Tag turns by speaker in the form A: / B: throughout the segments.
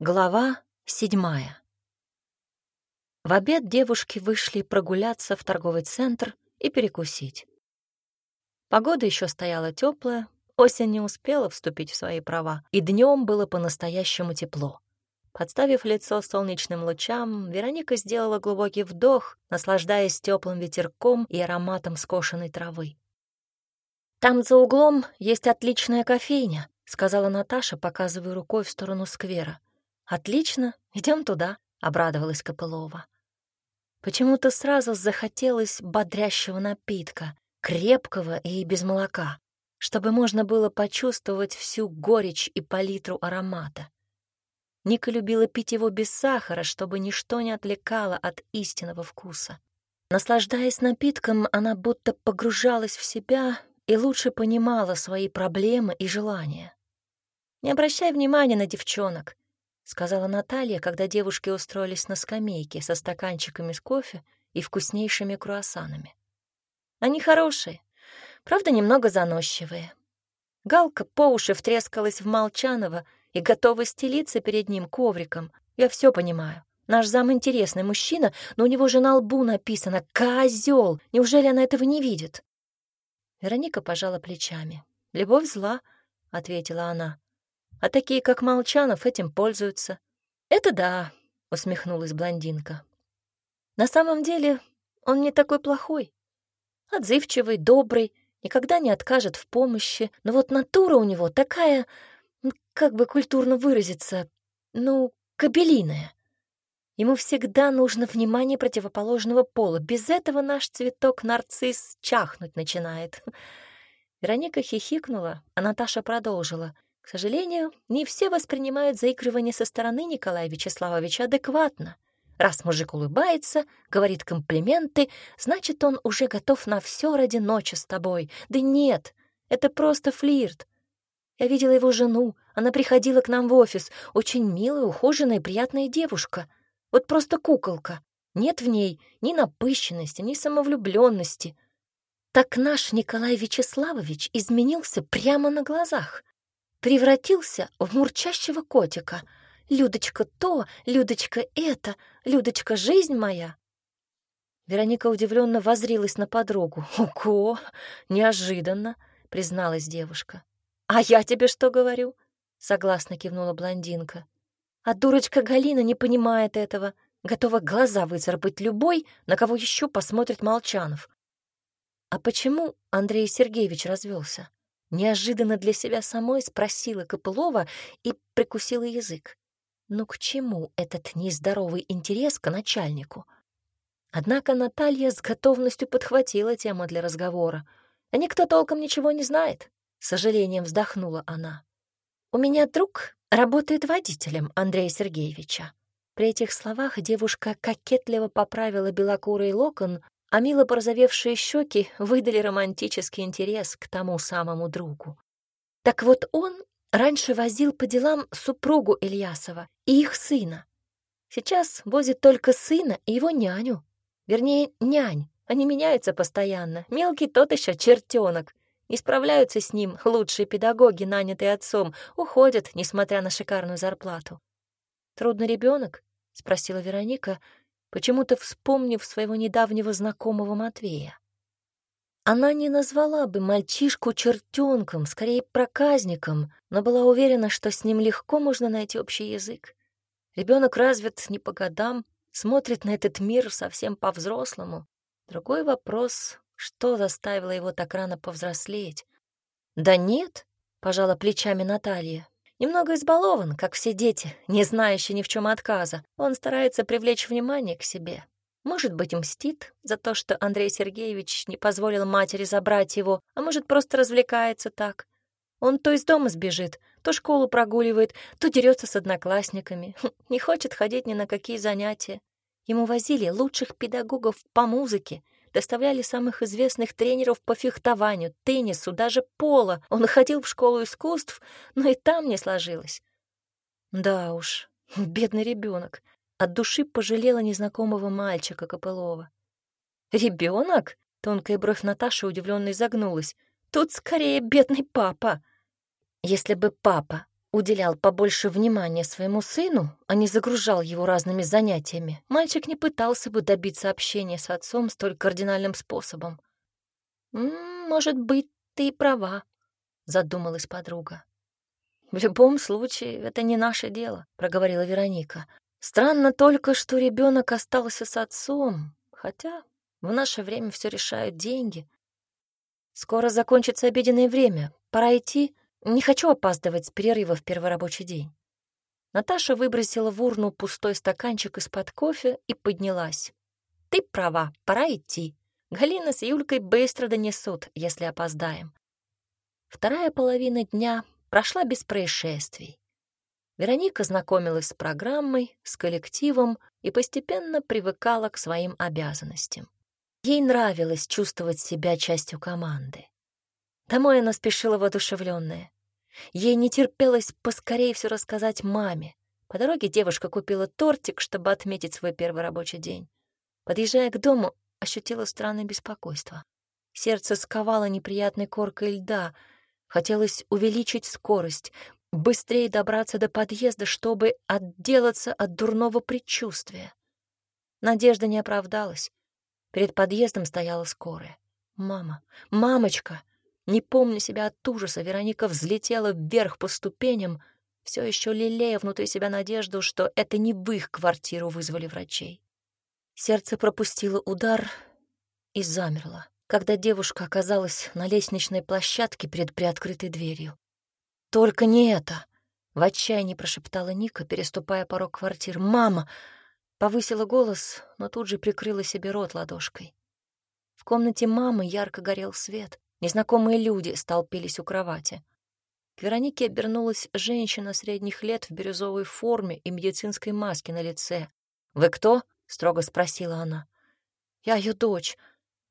A: Глава седьмая. В обед девушки вышли прогуляться в торговый центр и перекусить. Погода еще стояла теплая, осень не успела вступить в свои права, и днем было по-настоящему тепло. Подставив лицо солнечным лучам, Вероника сделала глубокий вдох, наслаждаясь теплым ветерком и ароматом скошенной травы. «Там за углом есть отличная кофейня», — сказала Наташа, показывая рукой в сторону сквера. «Отлично, идем туда», — обрадовалась Копылова. Почему-то сразу захотелось бодрящего напитка, крепкого и без молока, чтобы можно было почувствовать всю горечь и палитру аромата. Ника любила пить его без сахара, чтобы ничто не отвлекало от истинного вкуса. Наслаждаясь напитком, она будто погружалась в себя и лучше понимала свои проблемы и желания. «Не обращай внимания на девчонок», — сказала Наталья, когда девушки устроились на скамейке со стаканчиками с кофе и вкуснейшими круассанами. «Они хорошие, правда, немного заносчивые». Галка по уши втрескалась в Молчанова и готова стелиться перед ним ковриком. Я все понимаю. Наш зам интересный мужчина, но у него же на лбу написано «Козёл». Неужели она этого не видит? Вероника пожала плечами. «Любовь зла», — ответила она. «А такие, как Молчанов, этим пользуются». «Это да», — усмехнулась блондинка. «На самом деле он не такой плохой. Отзывчивый, добрый, никогда не откажет в помощи. Но вот натура у него такая, как бы культурно выразиться, ну, кабелиная. Ему всегда нужно внимание противоположного пола. Без этого наш цветок-нарцисс чахнуть начинает. Вероника хихикнула, а Наташа продолжила. К сожалению, не все воспринимают заигрывание со стороны Николая Вячеславовича адекватно. Раз мужик улыбается, говорит комплименты, значит, он уже готов на все ради ночи с тобой. Да нет, это просто флирт. Я видела его жену, она приходила к нам в офис, очень милая, ухоженная, приятная девушка — вот просто куколка. Нет в ней ни напыщенности, ни самовлюбленности. Так наш Николай Вячеславович изменился прямо на глазах. Превратился в мурчащего котика. Людочка то, Людочка это, Людочка жизнь моя. Вероника удивленно возрилась на подругу. «Ого! Неожиданно!» — призналась девушка. «А я тебе что говорю?» — согласно кивнула блондинка. А дурочка Галина не понимает этого, готова глаза выцарапать любой, на кого еще посмотрит Молчанов. А почему Андрей Сергеевич развелся? Неожиданно для себя самой спросила Копылова и прикусила язык. Ну к чему этот нездоровый интерес к начальнику? Однако Наталья с готовностью подхватила тему для разговора. А никто толком ничего не знает. С сожалением вздохнула она. «У меня друг Работает водителем Андрея Сергеевича. При этих словах девушка кокетливо поправила белокурый локон, а мило порозовевшие щеки выдали романтический интерес к тому самому другу. Так вот он раньше возил по делам супругу Ильясова и их сына. Сейчас возит только сына и его няню. Вернее, нянь. Они меняются постоянно. Мелкий тот еще чертенок. Не справляются с ним лучшие педагоги, нанятые отцом, уходят, несмотря на шикарную зарплату. «Трудный ребенок? спросила Вероника, почему-то вспомнив своего недавнего знакомого Матвея. Она не назвала бы мальчишку чертенком, скорее проказником, но была уверена, что с ним легко можно найти общий язык. Ребенок развит не по годам, смотрит на этот мир совсем по-взрослому. Другой вопрос что заставило его так рано повзрослеть? Да нет, пожала плечами Наталья. Немного избалован, как все дети, не знающие ни в чем отказа. Он старается привлечь внимание к себе. Может быть, мстит за то, что Андрей Сергеевич не позволил матери забрать его, а может, просто развлекается так. Он то из дома сбежит, то школу прогуливает, то дерется с одноклассниками. Не хочет ходить ни на какие занятия. Ему возили лучших педагогов по музыке, доставляли самых известных тренеров по фехтованию, теннису, даже пола. Он ходил в школу искусств, но и там не сложилось. Да уж, бедный ребенок. От души пожалела незнакомого мальчика Копылова. Ребенок? Тонкая бровь Наташи удивленно изогнулась. Тут скорее бедный папа. Если бы папа уделял побольше внимания своему сыну, а не загружал его разными занятиями, мальчик не пытался бы добиться общения с отцом столь кардинальным способом. «Может быть, ты и права», — задумалась подруга. «В любом случае, это не наше дело», — проговорила Вероника. «Странно только, что ребенок остался с отцом, хотя в наше время все решают деньги. Скоро закончится обеденное время, пора идти. Не хочу опаздывать с перерыва в первый рабочий день». Наташа выбросила в урну пустой стаканчик из-под кофе и поднялась. «Ты права, пора идти. Галина с Юлькой быстро донесут, если опоздаем». Вторая половина дня прошла без происшествий. Вероника знакомилась с программой, с коллективом и постепенно привыкала к своим обязанностям. Ей нравилось чувствовать себя частью команды. Домой она спешила воодушевленная. Ей не терпелось поскорее все рассказать маме. По дороге девушка купила тортик, чтобы отметить свой первый рабочий день. Подъезжая к дому, ощутила странное беспокойство. Сердце сковало неприятной коркой льда — Хотелось увеличить скорость, быстрее добраться до подъезда, чтобы отделаться от дурного предчувствия. Надежда не оправдалась. Перед подъездом стояла скорая. «Мама! Мамочка!» Не помня себя от ужаса, Вероника взлетела вверх по ступеням, все еще лелея внутри себя надежду, что это не в их квартиру вызвали врачей. Сердце пропустило удар и замерло когда девушка оказалась на лестничной площадке перед приоткрытой дверью. «Только не это!» — в отчаянии прошептала Ника, переступая порог квартиры. «Мама!» — повысила голос, но тут же прикрыла себе рот ладошкой. В комнате мамы ярко горел свет. Незнакомые люди столпились у кровати. К Веронике обернулась женщина средних лет в бирюзовой форме и медицинской маске на лице. «Вы кто?» — строго спросила она. «Я ее дочь»,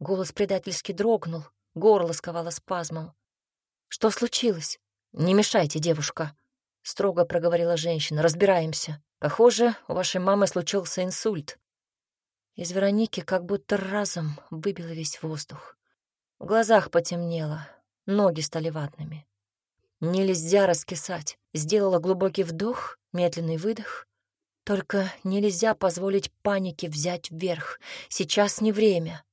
A: Голос предательски дрогнул, горло сковало спазмом. «Что случилось?» «Не мешайте, девушка», — строго проговорила женщина. «Разбираемся. Похоже, у вашей мамы случился инсульт». Из Вероники как будто разом выбило весь воздух. В глазах потемнело, ноги стали ватными. Нельзя раскисать. Сделала глубокий вдох, медленный выдох. Только нельзя позволить панике взять вверх. Сейчас не время.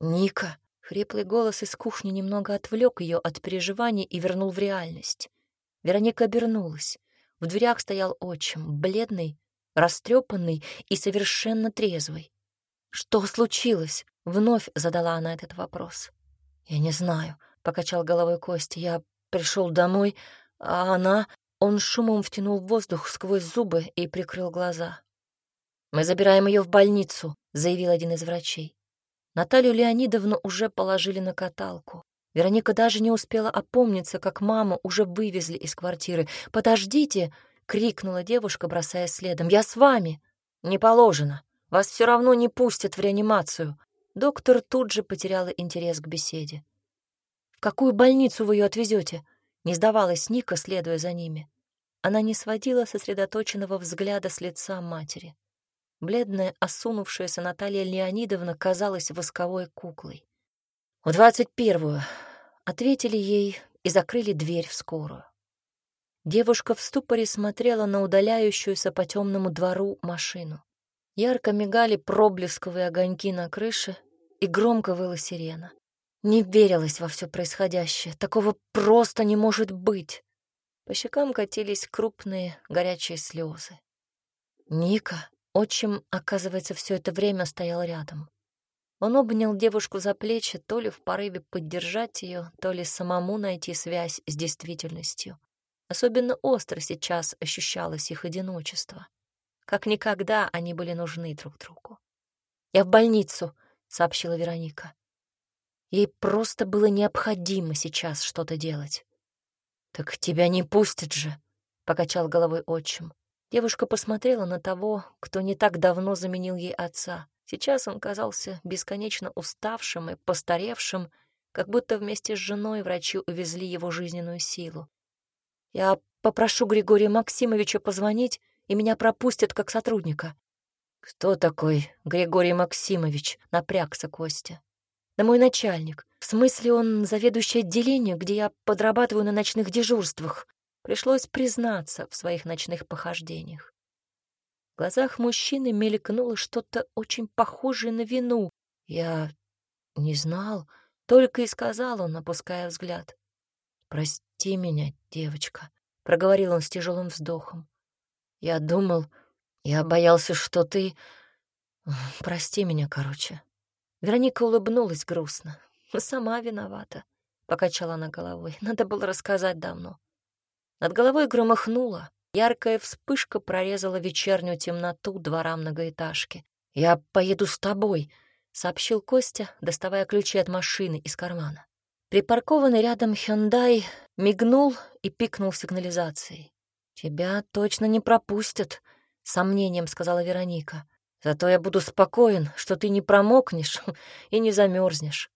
A: «Ника!» — хриплый голос из кухни немного отвлек ее от переживаний и вернул в реальность. Вероника обернулась. В дверях стоял отчим, бледный, растрепанный и совершенно трезвый. «Что случилось?» — вновь задала она этот вопрос. «Я не знаю», — покачал головой Костя. «Я пришел домой, а она...» Он шумом втянул воздух сквозь зубы и прикрыл глаза. «Мы забираем ее в больницу», — заявил один из врачей. Наталью Леонидовну уже положили на каталку. Вероника даже не успела опомниться, как маму уже вывезли из квартиры. «Подождите!» — крикнула девушка, бросая следом. «Я с вами!» «Не положено. Вас все равно не пустят в реанимацию». Доктор тут же потеряла интерес к беседе. «В какую больницу вы ее отвезете?» Не сдавалась Ника, следуя за ними. Она не сводила сосредоточенного взгляда с лица матери. Бледная, осунувшаяся Наталья Леонидовна казалась восковой куклой. «В двадцать первую», — ответили ей и закрыли дверь в скорую. Девушка в ступоре смотрела на удаляющуюся по темному двору машину. Ярко мигали проблесковые огоньки на крыше, и громко выла сирена. Не верилось во все происходящее. Такого просто не может быть. По щекам катились крупные горячие слезы. «Ника!» Отчим, оказывается, все это время стоял рядом. Он обнял девушку за плечи, то ли в порыве поддержать ее, то ли самому найти связь с действительностью. Особенно остро сейчас ощущалось их одиночество. Как никогда они были нужны друг другу. «Я в больницу», — сообщила Вероника. Ей просто было необходимо сейчас что-то делать. «Так тебя не пустят же», — покачал головой отчим. Девушка посмотрела на того, кто не так давно заменил ей отца. Сейчас он казался бесконечно уставшим и постаревшим, как будто вместе с женой врачи увезли его жизненную силу. «Я попрошу Григория Максимовича позвонить, и меня пропустят как сотрудника». «Кто такой Григорий Максимович?» — напрягся Костя. «Да мой начальник. В смысле, он заведующий отделением, где я подрабатываю на ночных дежурствах. Пришлось признаться в своих ночных похождениях. В глазах мужчины мелькнуло что-то очень похожее на вину. Я не знал, только и сказал он, опуская взгляд. «Прости меня, девочка», — проговорил он с тяжелым вздохом. «Я думал, я боялся, что ты... Прости меня, короче». Вероника улыбнулась грустно. «Сама виновата», — покачала она головой. «Надо было рассказать давно». Над головой громыхнуло. Яркая вспышка прорезала вечернюю темноту двора многоэтажки. «Я поеду с тобой», — сообщил Костя, доставая ключи от машины из кармана. Припаркованный рядом Хёндай мигнул и пикнул сигнализацией. «Тебя точно не пропустят», — сомнением сказала Вероника. «Зато я буду спокоен, что ты не промокнешь и не замерзнешь».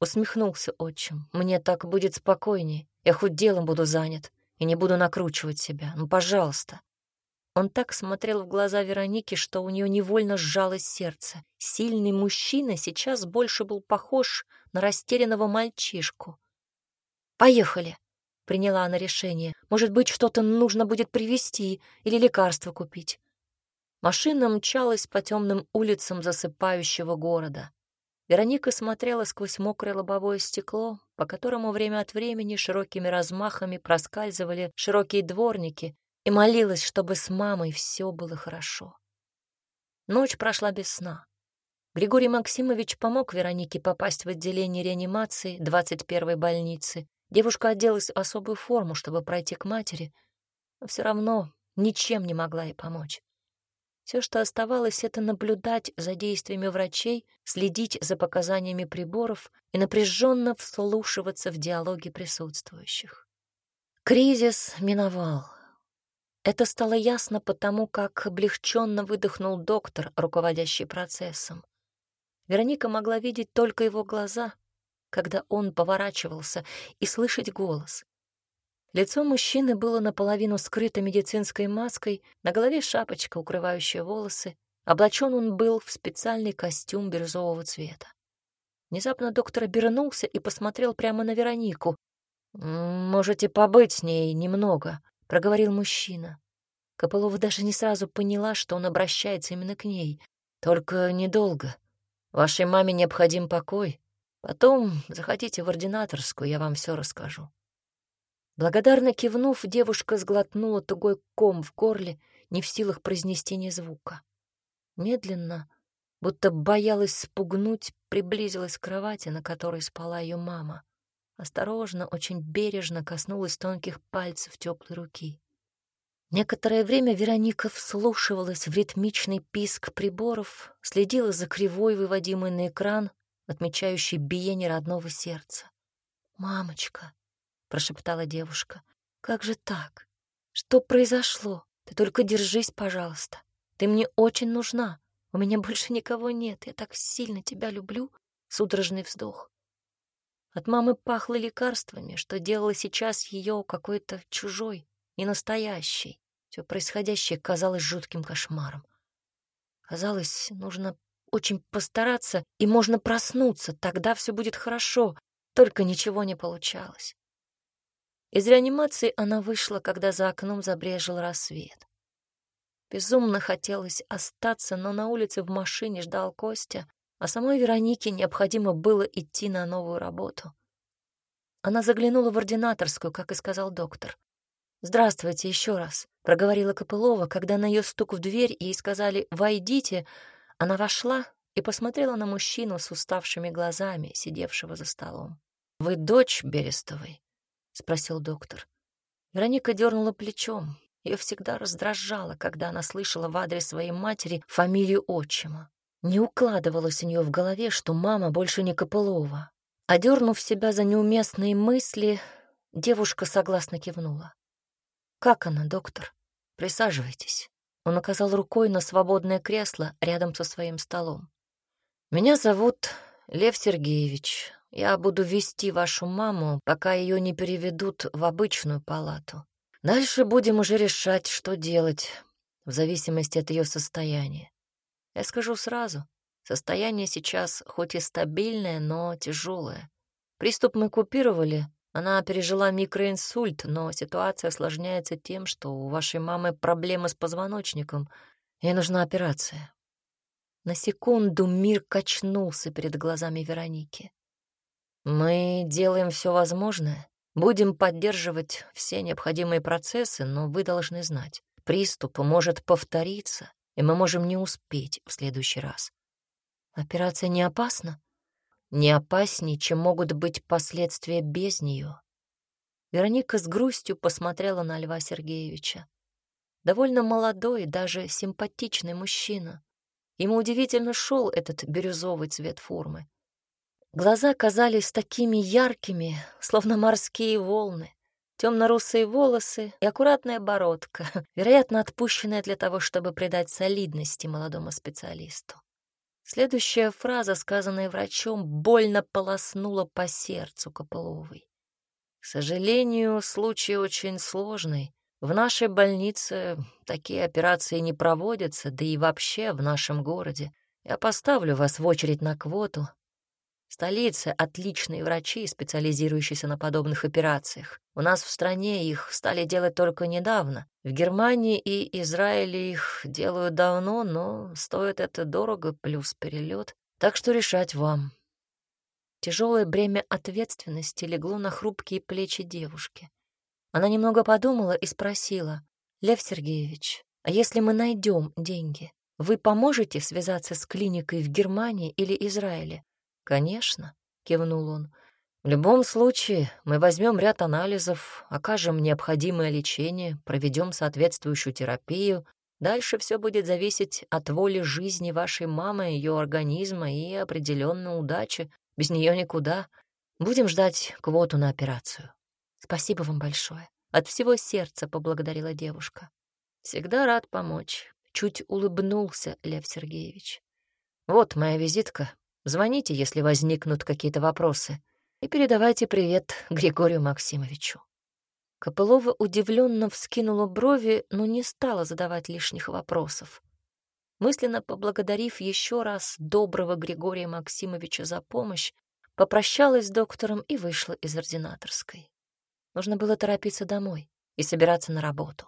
A: Усмехнулся отчим. «Мне так будет спокойнее. Я хоть делом буду занят и не буду накручивать себя. Ну, пожалуйста». Он так смотрел в глаза Вероники, что у нее невольно сжалось сердце. Сильный мужчина сейчас больше был похож на растерянного мальчишку. «Поехали», — приняла она решение. «Может быть, что-то нужно будет привезти или лекарство купить». Машина мчалась по темным улицам засыпающего города. Вероника смотрела сквозь мокрое лобовое стекло, по которому время от времени широкими размахами проскальзывали широкие дворники, и молилась, чтобы с мамой все было хорошо. Ночь прошла без сна. Григорий Максимович помог Веронике попасть в отделение реанимации 21-й больницы. Девушка оделась в особую форму, чтобы пройти к матери, но все равно ничем не могла ей помочь. Все, что оставалось, это наблюдать за действиями врачей, следить за показаниями приборов и напряженно вслушиваться в диалоги присутствующих. Кризис миновал. Это стало ясно потому, как облегченно выдохнул доктор, руководящий процессом. Вероника могла видеть только его глаза, когда он поворачивался, и слышать голос. Лицо мужчины было наполовину скрыто медицинской маской, на голове шапочка, укрывающая волосы. Облачен он был в специальный костюм бирюзового цвета. Внезапно доктор обернулся и посмотрел прямо на Веронику. «Можете побыть с ней немного», проговорил мужчина. Копылова даже не сразу поняла, что он обращается именно к ней. «Только недолго. Вашей маме необходим покой. Потом захотите в ординаторскую, я вам все расскажу». Благодарно кивнув, девушка сглотнула тугой ком в горле, не в силах произнести ни звука. Медленно, будто боялась спугнуть, приблизилась к кровати, на которой спала ее мама осторожно, очень бережно коснулась тонких пальцев теплой руки. Некоторое время Вероника вслушивалась в ритмичный писк приборов, следила за кривой, выводимой на экран, отмечающий биение родного сердца. «Мамочка», — прошептала девушка, — «как же так? Что произошло? Ты только держись, пожалуйста. Ты мне очень нужна. У меня больше никого нет. Я так сильно тебя люблю». Судорожный вздох. От мамы пахло лекарствами, что делало сейчас ее какой-то чужой, ненастоящей. Все происходящее казалось жутким кошмаром. Казалось, нужно очень постараться, и можно проснуться, тогда все будет хорошо, только ничего не получалось. Из реанимации она вышла, когда за окном забрежил рассвет. Безумно хотелось остаться, но на улице в машине ждал Костя, а самой Веронике необходимо было идти на новую работу. Она заглянула в ординаторскую, как и сказал доктор. «Здравствуйте еще раз», — проговорила Копылова, когда на ее стук в дверь ей сказали «Войдите». Она вошла и посмотрела на мужчину с уставшими глазами, сидевшего за столом. «Вы дочь Берестовой?» — спросил доктор. Вероника дернула плечом. Ее всегда раздражало, когда она слышала в адрес своей матери фамилию отчима. Не укладывалось у нее в голове, что мама больше не Копылова. Одернув себя за неуместные мысли, девушка согласно кивнула. «Как она, доктор? Присаживайтесь». Он указал рукой на свободное кресло рядом со своим столом. «Меня зовут Лев Сергеевич. Я буду вести вашу маму, пока ее не переведут в обычную палату. Дальше будем уже решать, что делать, в зависимости от ее состояния. Я скажу сразу, состояние сейчас хоть и стабильное, но тяжелое. Приступ мы купировали, Она пережила микроинсульт, но ситуация осложняется тем, что у вашей мамы проблемы с позвоночником. Ей нужна операция. На секунду мир качнулся перед глазами Вероники. Мы делаем все возможное, будем поддерживать все необходимые процессы, но вы должны знать, приступ может повториться, и мы можем не успеть в следующий раз. Операция не опасна? Не опаснее, чем могут быть последствия без нее. Вероника с грустью посмотрела на Льва Сергеевича. Довольно молодой, даже симпатичный мужчина. Ему удивительно шел этот бирюзовый цвет формы. Глаза казались такими яркими, словно морские волны. Темно-русые волосы и аккуратная бородка, вероятно, отпущенная для того, чтобы придать солидности молодому специалисту. Следующая фраза, сказанная врачом, больно полоснула по сердцу Копыловой. К сожалению, случай очень сложный. В нашей больнице такие операции не проводятся, да и вообще в нашем городе. Я поставлю вас в очередь на квоту. В столице отличные врачи, специализирующиеся на подобных операциях. У нас в стране их стали делать только недавно. В Германии и Израиле их делают давно, но стоит это дорого, плюс перелет. Так что решать вам. Тяжелое бремя ответственности легло на хрупкие плечи девушки. Она немного подумала и спросила, «Лев Сергеевич, а если мы найдем деньги, вы поможете связаться с клиникой в Германии или Израиле?» «Конечно», — кивнул он. В любом случае, мы возьмем ряд анализов, окажем необходимое лечение, проведем соответствующую терапию. Дальше все будет зависеть от воли жизни вашей мамы, ее организма и определенной удачи. Без нее никуда. Будем ждать квоту на операцию. Спасибо вам большое. От всего сердца поблагодарила девушка. Всегда рад помочь. Чуть улыбнулся Лев Сергеевич. Вот моя визитка. Звоните, если возникнут какие-то вопросы и передавайте привет Григорию Максимовичу». Копылова удивленно вскинула брови, но не стала задавать лишних вопросов. Мысленно поблагодарив еще раз доброго Григория Максимовича за помощь, попрощалась с доктором и вышла из ординаторской. Нужно было торопиться домой и собираться на работу.